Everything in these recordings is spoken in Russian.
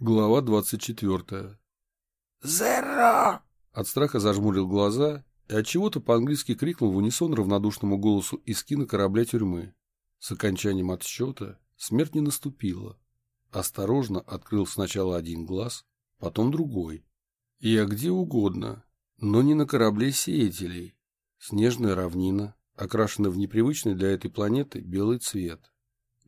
Глава 24. «Зеро!» От страха зажмурил глаза и от чего то по-английски крикнул в унисон равнодушному голосу из кино корабля тюрьмы. С окончанием отсчета смерть не наступила. Осторожно открыл сначала один глаз, потом другой. А где угодно, но не на корабле сеятелей. Снежная равнина, окрашена в непривычный для этой планеты белый цвет.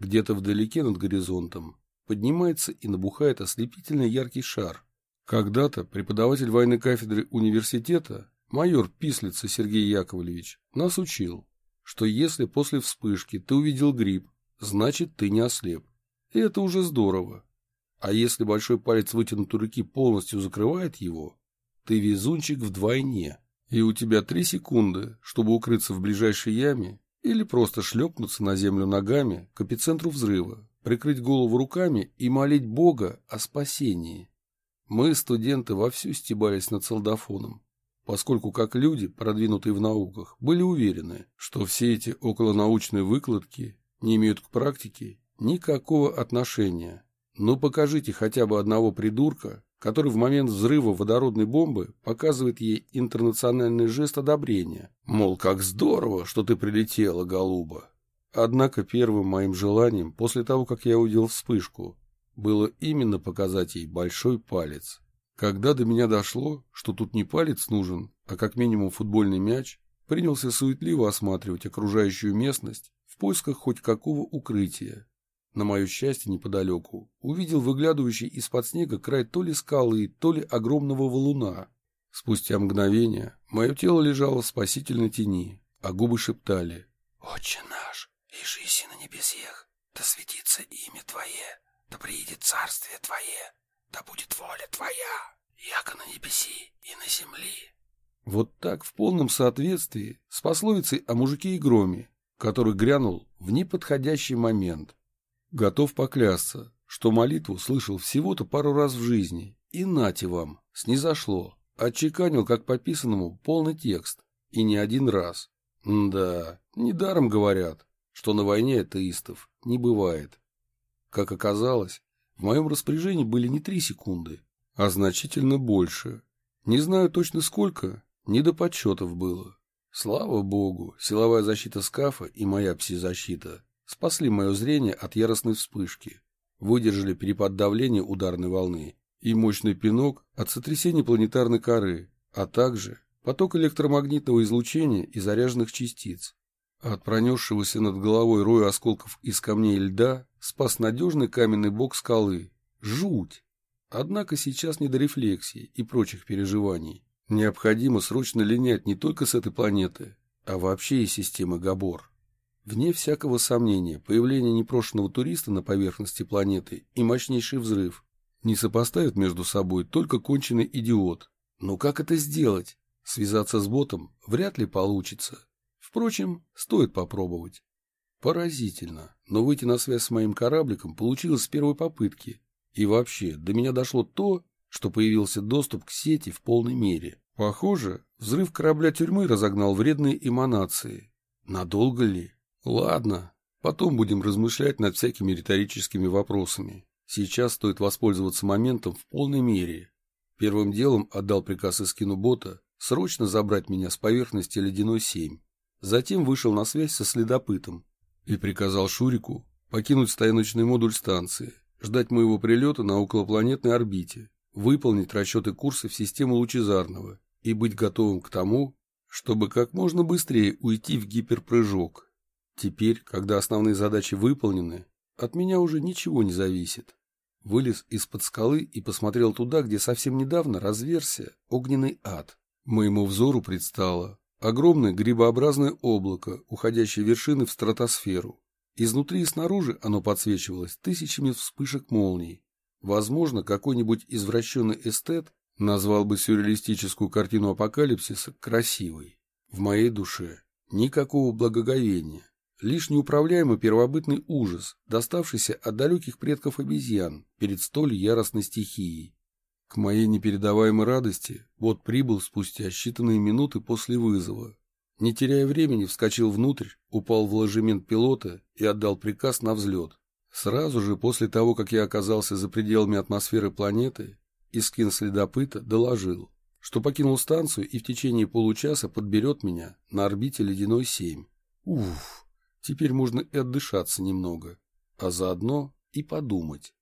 Где-то вдалеке над горизонтом поднимается и набухает ослепительно яркий шар. Когда-то преподаватель военной кафедры университета, майор Пислица Сергей Яковлевич, нас учил, что если после вспышки ты увидел гриб, значит ты не ослеп. И это уже здорово. А если большой палец вытянутой руки полностью закрывает его, ты везунчик вдвойне, и у тебя три секунды, чтобы укрыться в ближайшей яме или просто шлепнуться на землю ногами к эпицентру взрыва, прикрыть голову руками и молить Бога о спасении. Мы, студенты, вовсю стебались над солдафоном, поскольку как люди, продвинутые в науках, были уверены, что все эти околонаучные выкладки не имеют к практике никакого отношения. Но покажите хотя бы одного придурка, который в момент взрыва водородной бомбы показывает ей интернациональный жест одобрения. Мол, как здорово, что ты прилетела, голуба. Однако первым моим желанием, после того, как я увидел вспышку, было именно показать ей большой палец. Когда до меня дошло, что тут не палец нужен, а как минимум футбольный мяч, принялся суетливо осматривать окружающую местность в поисках хоть какого укрытия. На мое счастье, неподалеку увидел выглядывающий из-под снега край то ли скалы, то ли огромного валуна. Спустя мгновение мое тело лежало в спасительной тени, а губы шептали «Отче наш, Ишиси на небесех, да светится имя Твое, да приидет царствие Твое, да будет воля Твоя, яко на небеси и на земли. Вот так в полном соответствии с пословицей о мужике и громе, который грянул в неподходящий момент. Готов поклясться, что молитву слышал всего-то пару раз в жизни, и нате вам, снизошло, отчеканил как по писанному полный текст, и не один раз. М да, недаром говорят, что на войне атеистов не бывает. Как оказалось, в моем распоряжении были не три секунды, а значительно больше. Не знаю точно сколько, не до подсчетов было. Слава богу, силовая защита скафа и моя пси-защита спасли мое зрение от яростной вспышки, выдержали перепад давления ударной волны и мощный пинок от сотрясения планетарной коры, а также поток электромагнитного излучения и заряженных частиц. От пронесшегося над головой роя осколков из камней и льда спас надежный каменный бок скалы. Жуть! Однако сейчас не до рефлексии и прочих переживаний. Необходимо срочно линять не только с этой планеты, а вообще из системы Габор. Вне всякого сомнения, появление непрошенного туриста на поверхности планеты и мощнейший взрыв не сопоставят между собой только конченый идиот. Но как это сделать? Связаться с ботом вряд ли получится. Впрочем, стоит попробовать. Поразительно, но выйти на связь с моим корабликом получилось с первой попытки. И вообще, до меня дошло то, что появился доступ к сети в полной мере. Похоже, взрыв корабля тюрьмы разогнал вредные эманации. Надолго ли? Ладно, потом будем размышлять над всякими риторическими вопросами. Сейчас стоит воспользоваться моментом в полной мере. Первым делом отдал приказ Искину бота срочно забрать меня с поверхности ледяной 7. Затем вышел на связь со следопытом и приказал Шурику покинуть стояночный модуль станции, ждать моего прилета на околопланетной орбите, выполнить расчеты курса в систему лучезарного и быть готовым к тому, чтобы как можно быстрее уйти в гиперпрыжок. Теперь, когда основные задачи выполнены, от меня уже ничего не зависит. Вылез из-под скалы и посмотрел туда, где совсем недавно разверся огненный ад. Моему взору предстало Огромное грибообразное облако, уходящее вершины в стратосферу. Изнутри и снаружи оно подсвечивалось тысячами вспышек молний. Возможно, какой-нибудь извращенный эстет назвал бы сюрреалистическую картину апокалипсиса красивой. В моей душе никакого благоговения, лишь неуправляемый первобытный ужас, доставшийся от далеких предков обезьян перед столь яростной стихией. К моей непередаваемой радости бот прибыл спустя считанные минуты после вызова. Не теряя времени, вскочил внутрь, упал в ложемент пилота и отдал приказ на взлет. Сразу же после того, как я оказался за пределами атмосферы планеты, Искин следопыта доложил, что покинул станцию и в течение получаса подберет меня на орбите Ледяной 7. Уф, теперь можно и отдышаться немного, а заодно и подумать.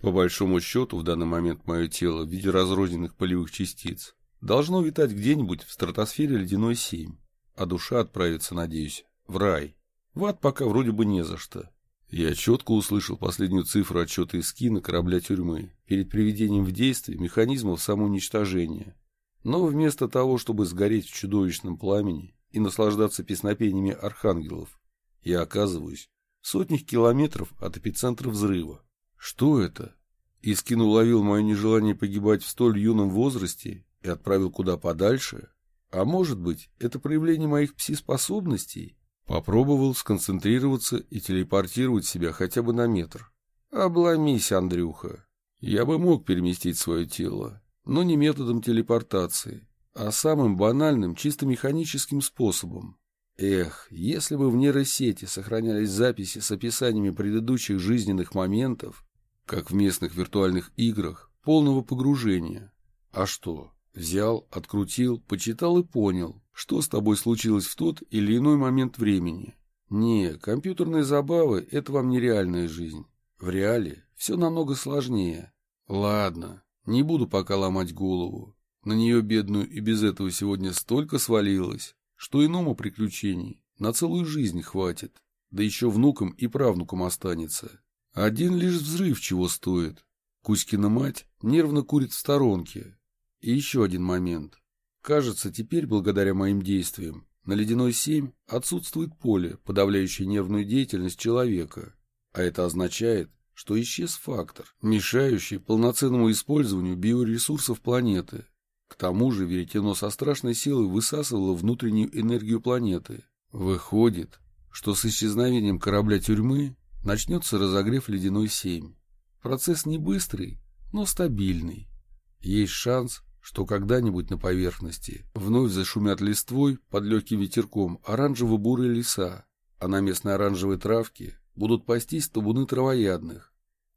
По большому счету, в данный момент мое тело в виде разрозненных полевых частиц должно витать где-нибудь в стратосфере Ледяной 7, а душа отправится, надеюсь, в рай. В ад пока вроде бы не за что. Я четко услышал последнюю цифру отчета из кино корабля тюрьмы перед приведением в действие механизмов самоуничтожения. Но вместо того, чтобы сгореть в чудовищном пламени и наслаждаться песнопениями архангелов, я оказываюсь в сотнях километров от эпицентра взрыва. Что это? Искин уловил мое нежелание погибать в столь юном возрасте и отправил куда подальше? А может быть, это проявление моих пси-способностей? Попробовал сконцентрироваться и телепортировать себя хотя бы на метр. Обломись, Андрюха. Я бы мог переместить свое тело, но не методом телепортации, а самым банальным, чисто механическим способом. Эх, если бы в нейросети сохранялись записи с описаниями предыдущих жизненных моментов, как в местных виртуальных играх, полного погружения. А что? Взял, открутил, почитал и понял, что с тобой случилось в тот или иной момент времени. Не, компьютерные забавы – это вам нереальная жизнь. В реале все намного сложнее. Ладно, не буду пока ломать голову. На нее бедную и без этого сегодня столько свалилось, что иному приключений на целую жизнь хватит. Да еще внукам и правнукам останется. Один лишь взрыв чего стоит. Кузькина мать нервно курит в сторонке, и еще один момент. Кажется, теперь, благодаря моим действиям, на ледяной 7 отсутствует поле, подавляющее нервную деятельность человека. А это означает, что исчез фактор, мешающий полноценному использованию биоресурсов планеты. К тому же веретено со страшной силой высасывало внутреннюю энергию планеты. Выходит, что с исчезновением корабля-тюрьмы начнется разогрев ледяной 7. Процесс не быстрый, но стабильный. Есть шанс, что когда-нибудь на поверхности вновь зашумят листвой под легким ветерком оранжево-бурые леса, а на местной оранжевой травке будут пастись табуны травоядных.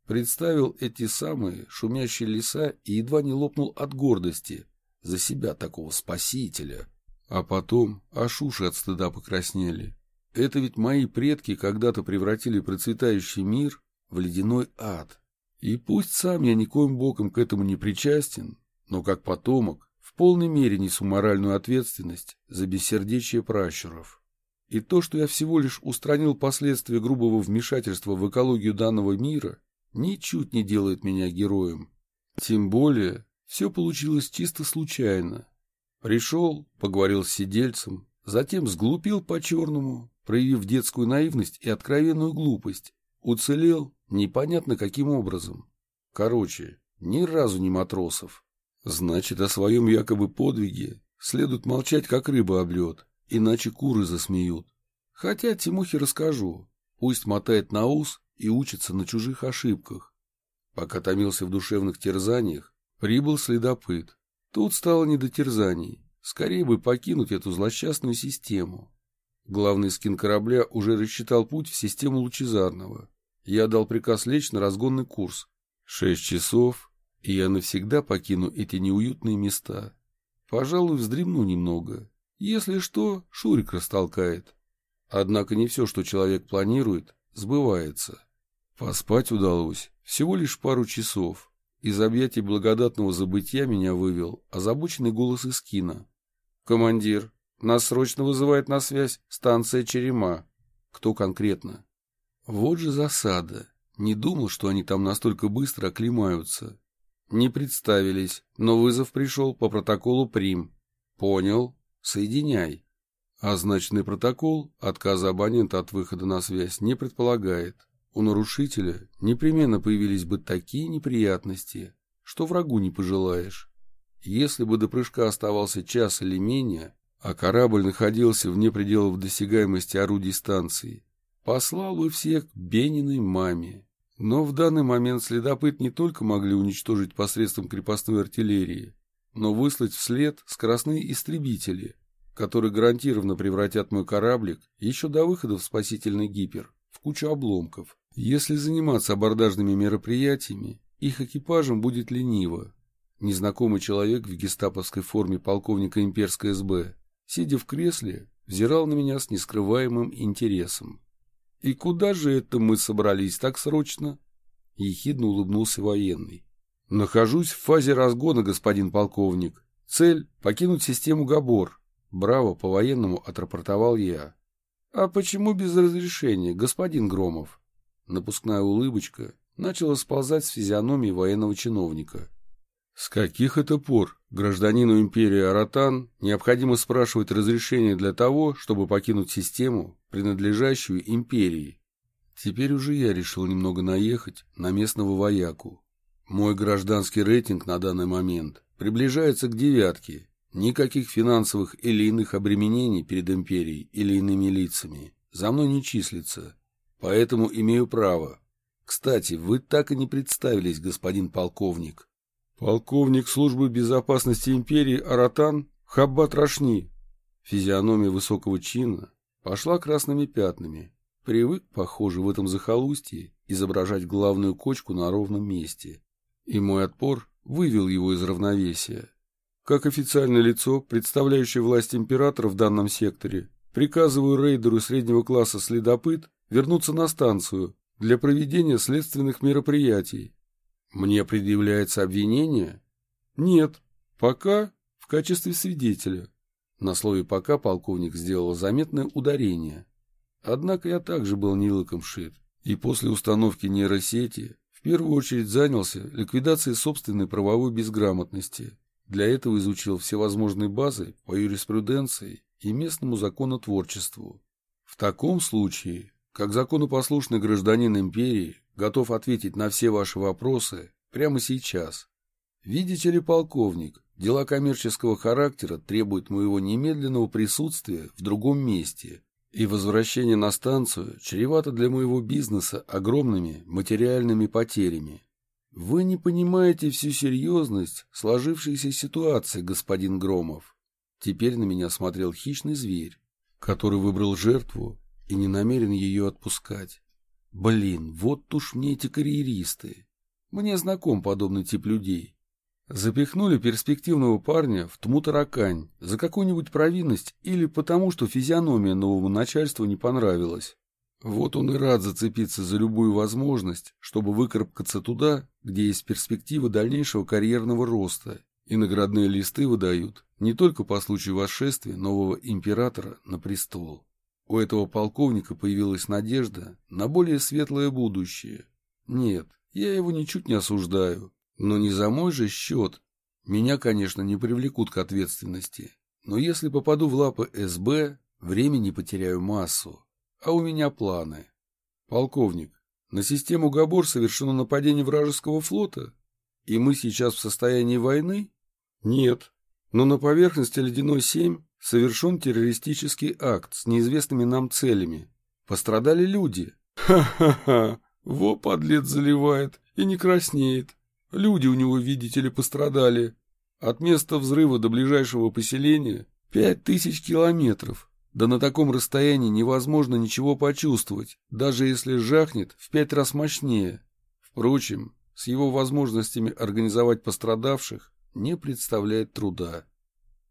Представил эти самые шумящие леса и едва не лопнул от гордости за себя такого спасителя. А потом аж уши от стыда покраснели. Это ведь мои предки когда-то превратили процветающий мир в ледяной ад. И пусть сам я никоим боком к этому не причастен, но как потомок в полной мере несу моральную ответственность за бессердечие пращуров. И то, что я всего лишь устранил последствия грубого вмешательства в экологию данного мира, ничуть не делает меня героем. Тем более, все получилось чисто случайно. Пришел, поговорил с сидельцем, затем сглупил по-черному, проявив детскую наивность и откровенную глупость. Уцелел непонятно каким образом. Короче, ни разу не матросов. Значит, о своем якобы подвиге следует молчать, как рыба об лед, иначе куры засмеют. Хотя Тимухе расскажу, пусть мотает на ус и учится на чужих ошибках. Пока томился в душевных терзаниях, прибыл следопыт. Тут стало не до терзаний, скорее бы покинуть эту злосчастную систему. Главный скин корабля уже рассчитал путь в систему лучезарного. Я дал приказ лечь на разгонный курс. Шесть часов, и я навсегда покину эти неуютные места. Пожалуй, вздремну немного. Если что, Шурик растолкает. Однако не все, что человек планирует, сбывается. Поспать удалось всего лишь пару часов. Из объятий благодатного забытья меня вывел озабоченный голос из кино. «Командир, нас срочно вызывает на связь станция Черема». «Кто конкретно?» «Вот же засада. Не думал, что они там настолько быстро оклемаются. Не представились, но вызов пришел по протоколу ПРИМ. Понял. Соединяй. Означенный протокол отказа абонента от выхода на связь не предполагает. У нарушителя непременно появились бы такие неприятности, что врагу не пожелаешь. Если бы до прыжка оставался час или менее, а корабль находился вне пределов досягаемости орудий станции, послал бы всех к Бениной маме. Но в данный момент следопыт не только могли уничтожить посредством крепостной артиллерии, но выслать вслед скоростные истребители, которые гарантированно превратят мой кораблик еще до выхода в спасительный гипер в кучу обломков. Если заниматься абордажными мероприятиями, их экипажем будет лениво. Незнакомый человек в гестаповской форме полковника имперской СБ, сидя в кресле, взирал на меня с нескрываемым интересом. «И куда же это мы собрались так срочно?» Ехидно улыбнулся военный. «Нахожусь в фазе разгона, господин полковник. Цель — покинуть систему Габор». Браво, по-военному отрапортовал я. «А почему без разрешения, господин Громов?» Напускная улыбочка начала сползать с физиономии военного чиновника. С каких это пор гражданину империи Аратан необходимо спрашивать разрешение для того, чтобы покинуть систему, принадлежащую империи? Теперь уже я решил немного наехать на местного вояку. Мой гражданский рейтинг на данный момент приближается к девятке. Никаких финансовых или иных обременений перед империей или иными лицами за мной не числится. Поэтому имею право. Кстати, вы так и не представились, господин полковник. Полковник службы безопасности империи Аратан Хаббат Рашни. Физиономия высокого чина пошла красными пятнами. Привык, похоже, в этом захолустье изображать главную кочку на ровном месте. И мой отпор вывел его из равновесия. Как официальное лицо, представляющее власть императора в данном секторе, приказываю рейдеру среднего класса «Следопыт» вернуться на станцию для проведения следственных мероприятий. Мне предъявляется обвинение? Нет, пока в качестве свидетеля. На слове «пока» полковник сделал заметное ударение. Однако я также был не лыком шит, и после установки нейросети в первую очередь занялся ликвидацией собственной правовой безграмотности. Для этого изучил всевозможные базы по юриспруденции и местному законотворчеству. В таком случае как законопослушный гражданин империи, готов ответить на все ваши вопросы прямо сейчас. Видите ли, полковник, дела коммерческого характера требуют моего немедленного присутствия в другом месте, и возвращение на станцию чревато для моего бизнеса огромными материальными потерями. Вы не понимаете всю серьезность сложившейся ситуации, господин Громов. Теперь на меня смотрел хищный зверь, который выбрал жертву и не намерен ее отпускать. Блин, вот уж мне эти карьеристы. Мне знаком подобный тип людей. Запихнули перспективного парня в тму-таракань за какую-нибудь провинность или потому, что физиономия новому начальству не понравилась. Вот он и рад зацепиться за любую возможность, чтобы выкарабкаться туда, где есть перспектива дальнейшего карьерного роста, и наградные листы выдают не только по случаю восшествия нового императора на престол. У этого полковника появилась надежда на более светлое будущее. Нет, я его ничуть не осуждаю, но не за мой же счет. Меня, конечно, не привлекут к ответственности, но если попаду в лапы СБ, времени потеряю массу, а у меня планы. Полковник, на систему Габор совершено нападение вражеского флота, и мы сейчас в состоянии войны? Нет, но на поверхности Ледяной-7 совершен террористический акт с неизвестными нам целями. Пострадали люди. Ха-ха-ха, во подлец заливает и не краснеет. Люди у него, видите ли, пострадали. От места взрыва до ближайшего поселения пять тысяч километров. Да на таком расстоянии невозможно ничего почувствовать, даже если жахнет в пять раз мощнее. Впрочем, с его возможностями организовать пострадавших не представляет труда.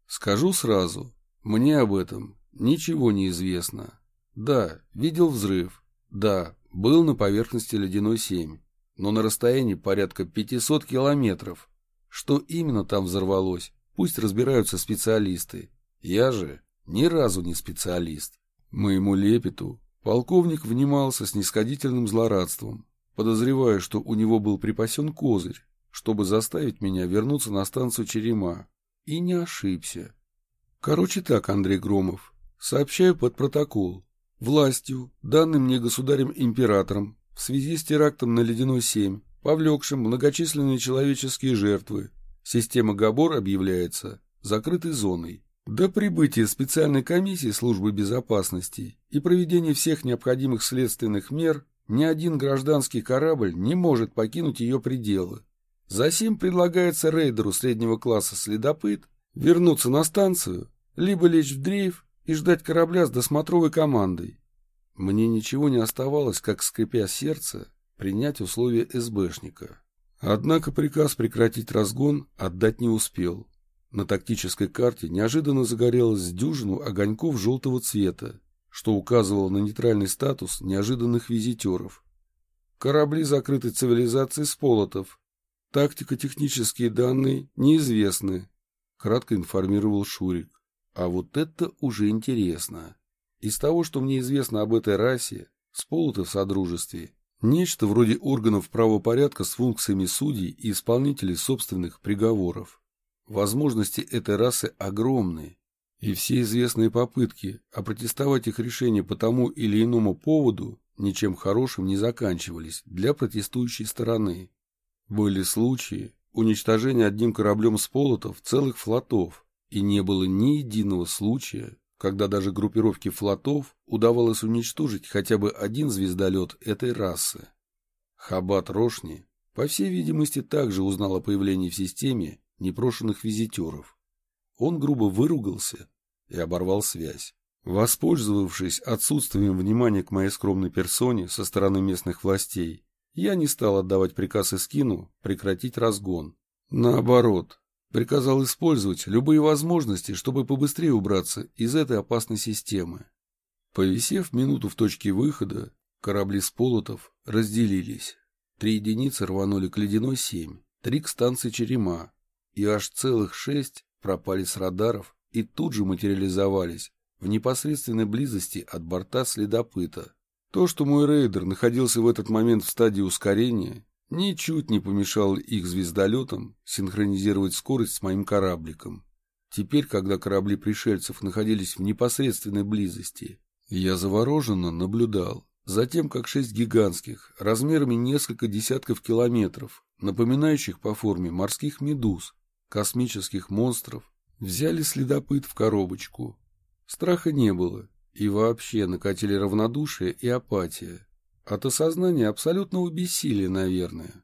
Скажу сразу, мне об этом ничего не известно. Да, видел взрыв. Да, был на поверхности ледяной 7, но на расстоянии порядка 500 километров. Что именно там взорвалось, пусть разбираются специалисты. Я же ни разу не специалист. Моему лепету полковник внимался с нисходительным злорадством, подозревая, что у него был припасен козырь, чтобы заставить меня вернуться на станцию Черема. И не ошибся. Короче так, Андрей Громов, сообщаю под протокол. Властью, данным мне государем-императором, в связи с терактом на Ледяной 7, повлекшим многочисленные человеческие жертвы, система ГАБОР объявляется закрытой зоной. До прибытия специальной комиссии службы безопасности и проведения всех необходимых следственных мер ни один гражданский корабль не может покинуть ее пределы. Засим предлагается рейдеру среднего класса «Следопыт» вернуться на станцию, либо лечь в дрейф и ждать корабля с досмотровой командой. Мне ничего не оставалось, как, скрипя сердце, принять условия СБшника. Однако приказ прекратить разгон отдать не успел. На тактической карте неожиданно загорелась дюжину огоньков желтого цвета, что указывало на нейтральный статус неожиданных визитеров. Корабли закрытой цивилизации Сполотов. Тактико-технические данные неизвестны, кратко информировал Шурик. А вот это уже интересно. Из того, что мне известно об этой расе, Сполоты в Содружестве, нечто вроде органов правопорядка с функциями судей и исполнителей собственных приговоров. Возможности этой расы огромны, и все известные попытки опротестовать их решение по тому или иному поводу ничем хорошим не заканчивались для протестующей стороны. Были случаи уничтожения одним кораблем с полотов целых флотов, и не было ни единого случая, когда даже группировке флотов удавалось уничтожить хотя бы один звездолет этой расы. Хабат Рошни, по всей видимости, также узнал о появлении в системе непрошенных визитеров. Он грубо выругался и оборвал связь. Воспользовавшись отсутствием внимания к моей скромной персоне со стороны местных властей, я не стал отдавать приказ Искину прекратить разгон. Наоборот, приказал использовать любые возможности, чтобы побыстрее убраться из этой опасной системы. Повисев минуту в точке выхода, корабли с полотов разделились. Три единицы рванули к ледяной семь, три к станции Черема, и аж целых шесть пропали с радаров и тут же материализовались в непосредственной близости от борта следопыта. То, что мой рейдер находился в этот момент в стадии ускорения, ничуть не помешало их звездолетам синхронизировать скорость с моим корабликом. Теперь, когда корабли пришельцев находились в непосредственной близости, я завороженно наблюдал за тем, как шесть гигантских, размерами несколько десятков километров, напоминающих по форме морских медуз, космических монстров, взяли следопыт в коробочку. Страха не было, и вообще накатили равнодушие и апатия. От осознания абсолютного бессилия, наверное.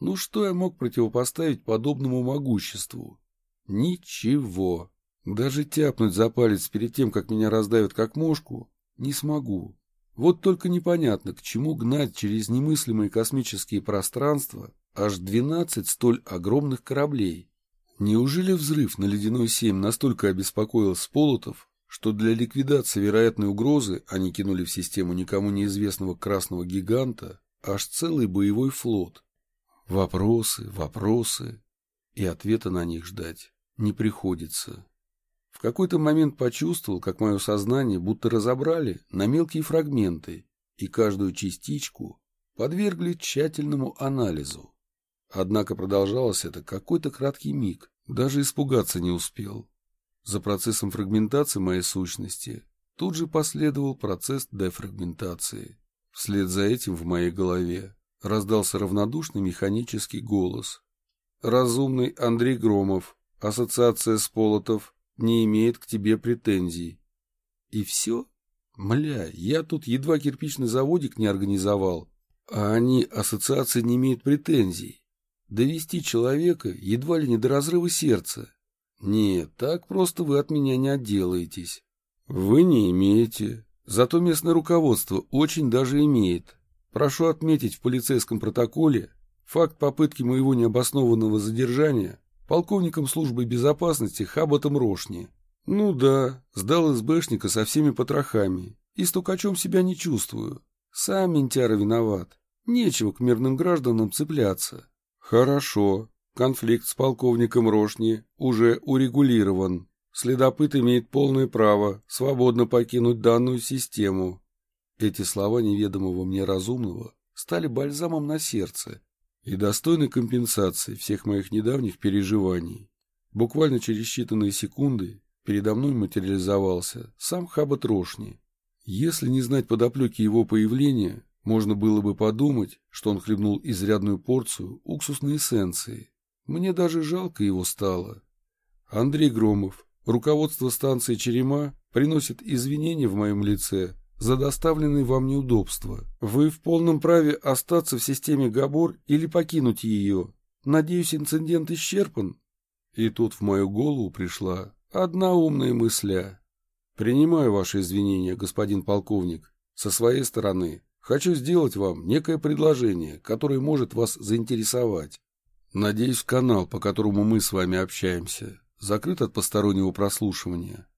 Ну что я мог противопоставить подобному могуществу? Ничего. Даже тяпнуть за палец перед тем, как меня раздавят как мошку, не смогу. Вот только непонятно, к чему гнать через немыслимые космические пространства аж 12 столь огромных кораблей. Неужели взрыв на Ледяной 7 настолько обеспокоил Сполотов, что для ликвидации вероятной угрозы они кинули в систему никому неизвестного красного гиганта аж целый боевой флот? Вопросы, вопросы, и ответа на них ждать не приходится. В какой-то момент почувствовал, как мое сознание будто разобрали на мелкие фрагменты и каждую частичку подвергли тщательному анализу. Однако продолжалось это какой-то краткий миг, даже испугаться не успел. За процессом фрагментации моей сущности тут же последовал процесс дефрагментации. Вслед за этим в моей голове раздался равнодушный механический голос. «Разумный Андрей Громов, ассоциация Сполотов, не имеет к тебе претензий». И все? Мля, я тут едва кирпичный заводик не организовал, а они, ассоциация, не имеют претензий. Довести человека едва ли не до разрыва сердца. Нет, так просто вы от меня не отделаетесь. Вы не имеете. Зато местное руководство очень даже имеет. Прошу отметить в полицейском протоколе факт попытки моего необоснованного задержания полковником службы безопасности Хабатом Рошни. Ну да, сдал СБшника со всеми потрохами. И стукачом себя не чувствую. Сам ментяра виноват. Нечего к мирным гражданам цепляться. Хорошо. Конфликт с полковником Рошни уже урегулирован. Следопыт имеет полное право свободно покинуть данную систему. Эти слова неведомого мне разумного стали бальзамом на сердце и достойной компенсацией всех моих недавних переживаний. Буквально через считанные секунды передо мной материализовался сам Хабат Рошни. Если не знать подоплеки его появления, можно было бы подумать, что он хлебнул изрядную порцию уксусной эссенции. Мне даже жалко его стало. Андрей Громов, руководство станции Черема, приносит извинения в моем лице за доставленные вам неудобства. Вы в полном праве остаться в системе Габор или покинуть ее. Надеюсь, инцидент исчерпан. И тут в мою голову пришла одна умная мысля. Принимаю ваши извинения, господин полковник. Со своей стороны, хочу сделать вам некое предложение, которое может вас заинтересовать. Надеюсь, канал, по которому мы с вами общаемся, закрыт от постороннего прослушивания.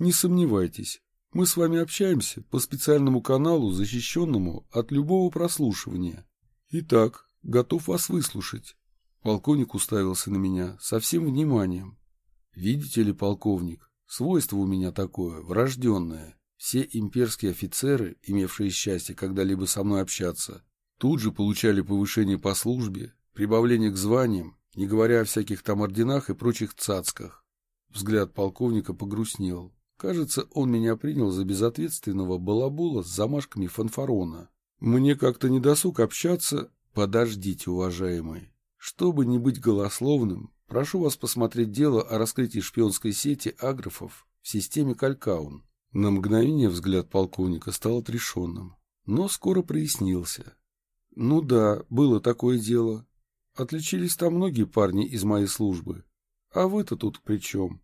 Не сомневайтесь, мы с вами общаемся по специальному каналу, защищенному от любого прослушивания. Итак, готов вас выслушать. Полковник уставился на меня со всем вниманием. Видите ли, полковник, свойство у меня такое, врожденное. Все имперские офицеры, имевшие счастье когда-либо со мной общаться, тут же получали повышение по службе, прибавление к званиям, не говоря о всяких там орденах и прочих цацках. Взгляд полковника погрустнел. Кажется, он меня принял за безответственного балабула с замашками фанфарона. Мне как-то не досуг общаться. Подождите, уважаемый. Чтобы не быть голословным, прошу вас посмотреть дело о раскрытии шпионской сети аграфов в системе Калькаун. На мгновение взгляд полковника стал отрешенным, но скоро прояснился. Ну да, было такое дело. Отличились там многие парни из моей службы. А вы-то тут при чем?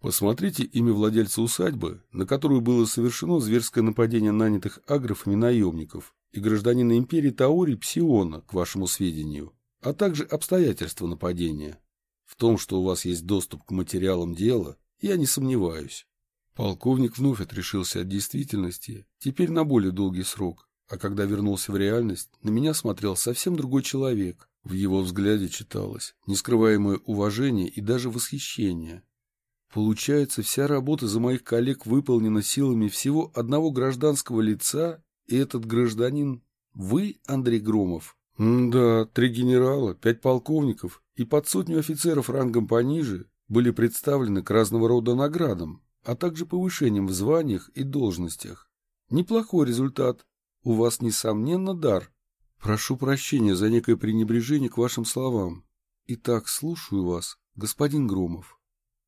Посмотрите имя владельца усадьбы, на которую было совершено зверское нападение нанятых аграфами наемников и гражданина империи Таори Псиона, к вашему сведению, а также обстоятельства нападения. В том, что у вас есть доступ к материалам дела, я не сомневаюсь. Полковник вновь отрешился от действительности, теперь на более долгий срок, а когда вернулся в реальность, на меня смотрел совсем другой человек. В его взгляде читалось нескрываемое уважение и даже восхищение. Получается, вся работа за моих коллег выполнена силами всего одного гражданского лица, и этот гражданин — вы, Андрей Громов? Да, три генерала, пять полковников и под сотню офицеров рангом пониже были представлены к разного рода наградам, а также повышением в званиях и должностях. Неплохой результат. У вас, несомненно, дар. Прошу прощения за некое пренебрежение к вашим словам. Итак, слушаю вас, господин Громов.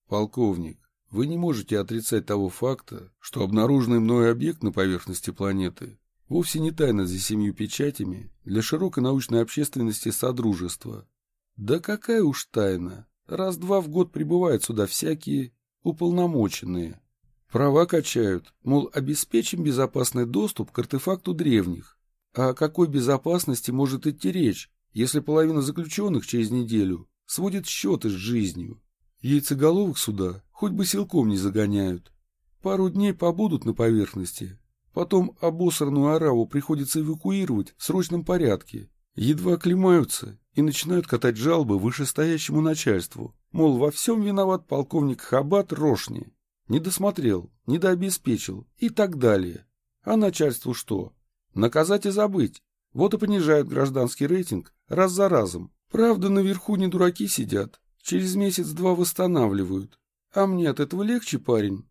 Полковник, вы не можете отрицать того факта, что обнаруженный мной объект на поверхности планеты вовсе не тайна за семью печатями для широкой научной общественности Содружества. Да какая уж тайна, раз-два в год прибывают сюда всякие уполномоченные. Права качают, мол, обеспечим безопасный доступ к артефакту древних. А о какой безопасности может идти речь, если половина заключенных через неделю сводит счеты с жизнью? Яйцеголовых сюда хоть бы силком не загоняют. Пару дней побудут на поверхности. Потом обосранную ораву приходится эвакуировать в срочном порядке. Едва оклемаются и начинают катать жалобы вышестоящему начальству. Мол, во всем виноват полковник Хабат Рошни. Не досмотрел, не дообеспечил и так далее. А начальству что? Наказать и забыть. Вот и понижают гражданский рейтинг раз за разом. Правда, наверху не дураки сидят, Через месяц-два восстанавливают. А мне от этого легче, парень?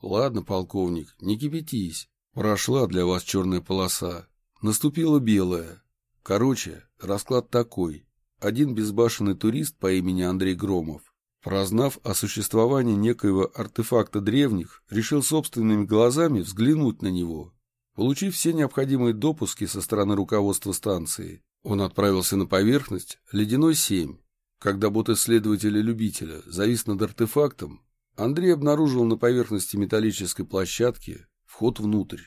Ладно, полковник, не кипятись. Прошла для вас черная полоса. Наступила белая. Короче, расклад такой. Один безбашенный турист по имени Андрей Громов, прознав о существовании некоего артефакта древних, решил собственными глазами взглянуть на него. Получив все необходимые допуски со стороны руководства станции, он отправился на поверхность Ледяной 7 когда бот-исследователя-любителя завис над артефактом, Андрей обнаружил на поверхности металлической площадки вход внутрь.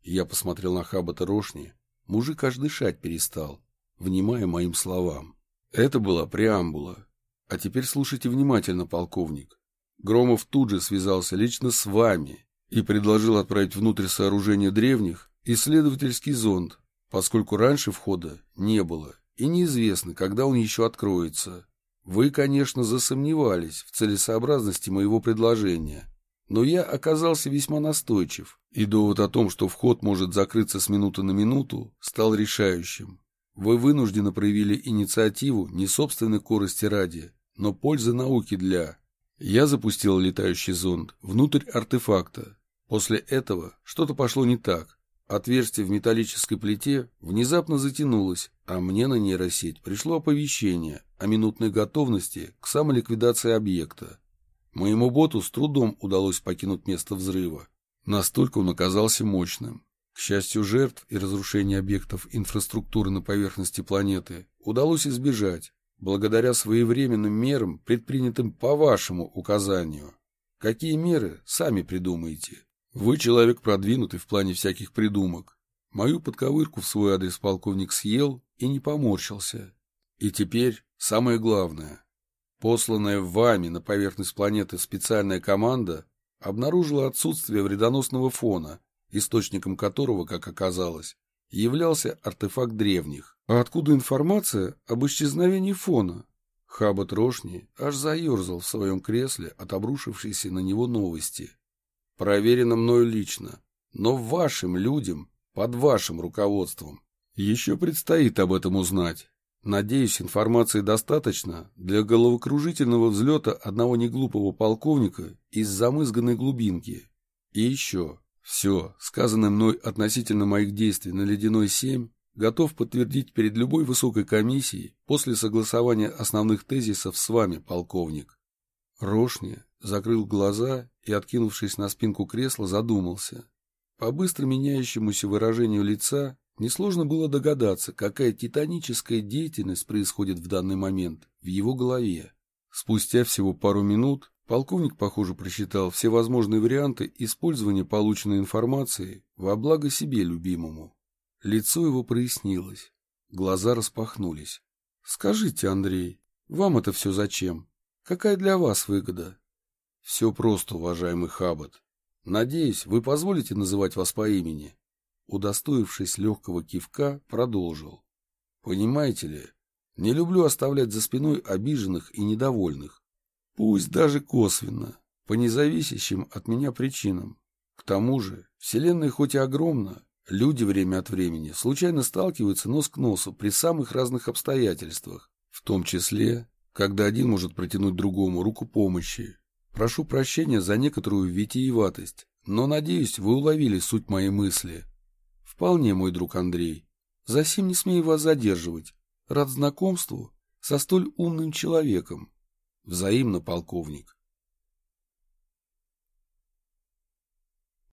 Я посмотрел на Хабата Рошни. Мужик аж дышать перестал, внимая моим словам. Это была преамбула. А теперь слушайте внимательно, полковник. Громов тут же связался лично с вами и предложил отправить внутрь сооружения древних исследовательский зонд, поскольку раньше входа не было и неизвестно, когда он еще откроется. Вы, конечно, засомневались в целесообразности моего предложения, но я оказался весьма настойчив, и довод о том, что вход может закрыться с минуты на минуту, стал решающим. Вы вынужденно проявили инициативу не собственной корости ради, но пользы науки для... Я запустил летающий зонд внутрь артефакта. После этого что-то пошло не так, Отверстие в металлической плите внезапно затянулось, а мне на нейросеть пришло оповещение о минутной готовности к самоликвидации объекта. Моему боту с трудом удалось покинуть место взрыва. Настолько он оказался мощным. К счастью, жертв и разрушения объектов инфраструктуры на поверхности планеты удалось избежать, благодаря своевременным мерам, предпринятым по вашему указанию. Какие меры, сами придумаете. Вы человек продвинутый в плане всяких придумок. Мою подковырку в свой адрес полковник съел и не поморщился. И теперь самое главное. Посланная вами на поверхность планеты специальная команда обнаружила отсутствие вредоносного фона, источником которого, как оказалось, являлся артефакт древних. А откуда информация об исчезновении фона? Хабат Рошни аж заерзал в своем кресле от обрушившейся на него новости. Проверено мною лично, но вашим людям, под вашим руководством, еще предстоит об этом узнать. Надеюсь, информации достаточно для головокружительного взлета одного неглупого полковника из замызганной глубинки. И еще, все, сказанное мной относительно моих действий на Ледяной 7, готов подтвердить перед любой высокой комиссией после согласования основных тезисов с вами, полковник. Рошни закрыл глаза и, откинувшись на спинку кресла, задумался. По быстро меняющемуся выражению лица несложно было догадаться, какая титаническая деятельность происходит в данный момент в его голове. Спустя всего пару минут полковник, похоже, просчитал все возможные варианты использования полученной информации во благо себе любимому. Лицо его прояснилось, глаза распахнулись. «Скажите, Андрей, вам это все зачем? Какая для вас выгода?» «Все просто, уважаемый Хаббат. Надеюсь, вы позволите называть вас по имени?» Удостоившись легкого кивка, продолжил. «Понимаете ли, не люблю оставлять за спиной обиженных и недовольных. Пусть даже косвенно, по независящим от меня причинам. К тому же, Вселенная хоть и огромна, Люди время от времени случайно сталкиваются нос к носу при самых разных обстоятельствах, в том числе, когда один может протянуть другому руку помощи. Прошу прощения за некоторую витиеватость, но, надеюсь, вы уловили суть моей мысли. Вполне, мой друг Андрей. Засим не смею вас задерживать. Рад знакомству со столь умным человеком. Взаимно, полковник.